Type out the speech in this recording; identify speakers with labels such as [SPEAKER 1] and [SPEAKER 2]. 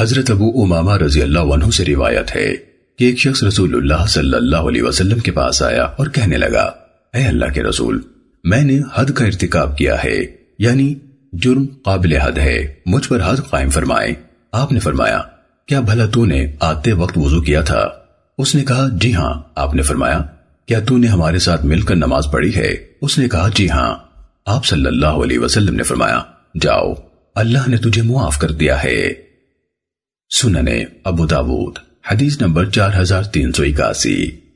[SPEAKER 1] حضرت ابو امامہ رضی اللہ عنہ سے روایت ہے کہ ایک شخص رسول اللہ صلی اللہ علیہ وسلم کے پاس آیا اور کہنے لگا، اے اللہ کے رسول، میں نے حد کا ارتکاب کیا ہے یعنی جرم قابل حد ہے، مجھ پر حد قائم فرمائے آپ نے فرمایا، کیا بھلا تو نے آتے وقت وضو کیا تھا؟ اس نے کہا جی ہاں۔ آپ نے فرمایا، کیا تو نے ہمارے ساتھ مل کر نماز پڑھی ہے؟ اس نے کہا جی ہاں۔ آپ صلی اللہ علیہ وسلم نے فرمایا، جاؤ، اللہ نے تجھے معاف کر دیا ہے۔ سننے ابو داود حدیث نمبر چار ہزار تین سو اکاسی۔